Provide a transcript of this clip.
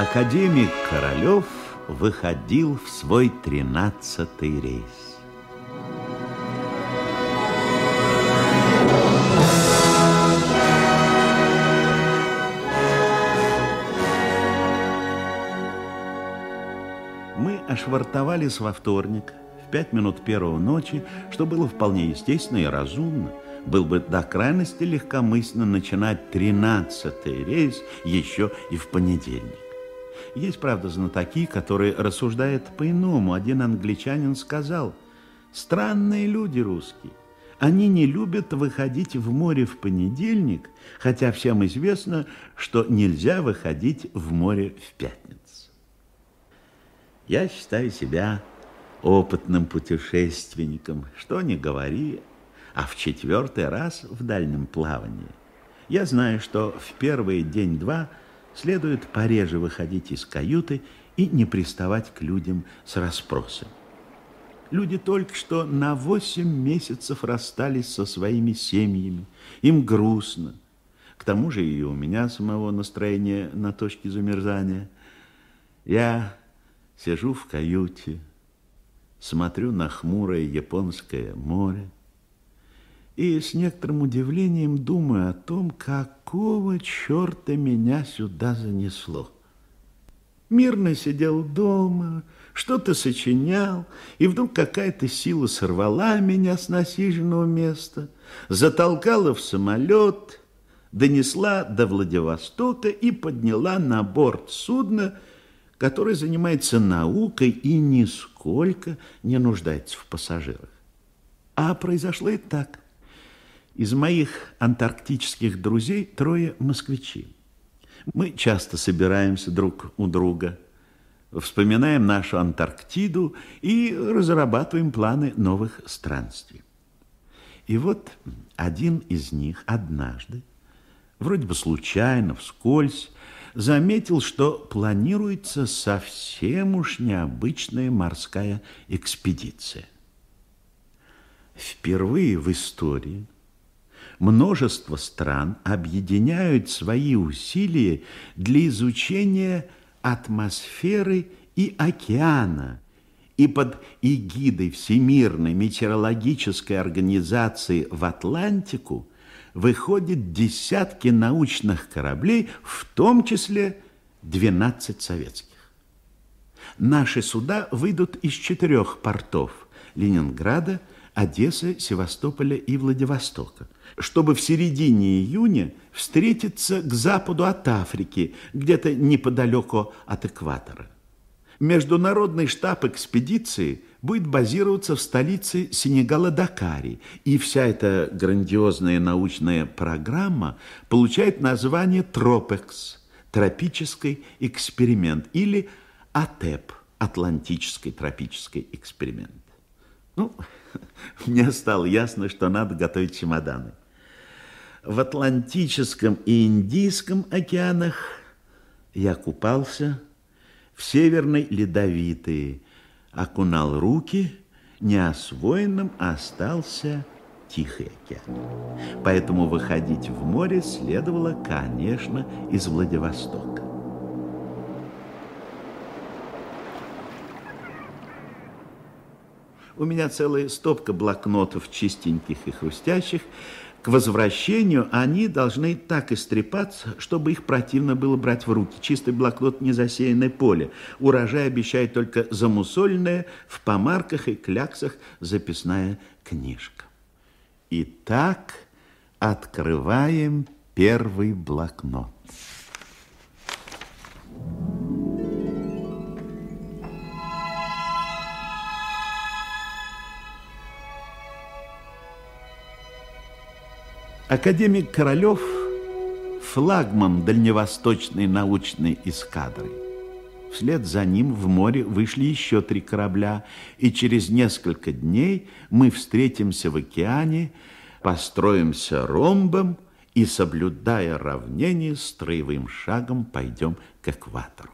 Академик Королев выходил в свой тринадцатый рейс. Мы ошвартовались во вторник в пять минут первого ночи, что было вполне естественно и разумно. Был бы до крайности легкомысленно начинать тринадцатый рейс еще и в понедельник. Есть, правда, знатоки, которые рассуждают по-иному. Один англичанин сказал, странные люди русские. Они не любят выходить в море в понедельник, хотя всем известно, что нельзя выходить в море в пятницу. Я считаю себя опытным путешественником, что не говори, а в четвертый раз в дальнем плавании. Я знаю, что в первый день-два следует пореже выходить из каюты и не приставать к людям с расспросами. Люди только что на восемь месяцев расстались со своими семьями. Им грустно. К тому же и у меня самого настроение на точке замерзания. Я сижу в каюте, смотрю на хмурое японское море и с некоторым удивлением думаю о том, какого черта меня сюда занесло. Мирно сидел дома, что-то сочинял, и вдруг какая-то сила сорвала меня с насиженного места, затолкала в самолет, донесла до Владивостока и подняла на борт судна, который занимается наукой и нисколько не нуждается в пассажирах. А произошло и так. Из моих антарктических друзей трое москвичи. Мы часто собираемся друг у друга, вспоминаем нашу Антарктиду и разрабатываем планы новых странствий. И вот один из них однажды, вроде бы случайно, вскользь, заметил, что планируется совсем уж необычная морская экспедиция. Впервые в истории – множество стран объединяют свои усилия для изучения атмосферы и океана, и под эгидой Всемирной метеорологической организации в Атлантику выходят десятки научных кораблей, в том числе 12 советских. Наши суда выйдут из четырех портов – Ленинграда, Одессы, Севастополя и Владивостока, чтобы в середине июня встретиться к западу от Африки, где-то неподалеку от экватора. Международный штаб экспедиции будет базироваться в столице Сенегала Дакаре, и вся эта грандиозная научная программа получает название «Тропекс» – тропический эксперимент, или «АТЭП» – Атлантический тропический эксперимент. Ну, мне стало ясно, что надо готовить чемоданы. В Атлантическом и Индийском океанах я купался, в Северной ледовитые окунал руки, неосвоенным остался Тихий океан. Поэтому выходить в море следовало, конечно, из Владивостока. У меня целая стопка блокнотов чистеньких и хрустящих. К возвращению они должны так истрепаться, чтобы их противно было брать в руки. Чистый блокнот не засеянное поле. Урожай обещает только замусольная, в помарках и кляксах записная книжка. Итак, открываем первый блокнот. Академик Королев – флагман дальневосточной научной эскадры. Вслед за ним в море вышли еще три корабля, и через несколько дней мы встретимся в океане, построимся ромбом и, соблюдая равнение, строевым шагом пойдем к экватору.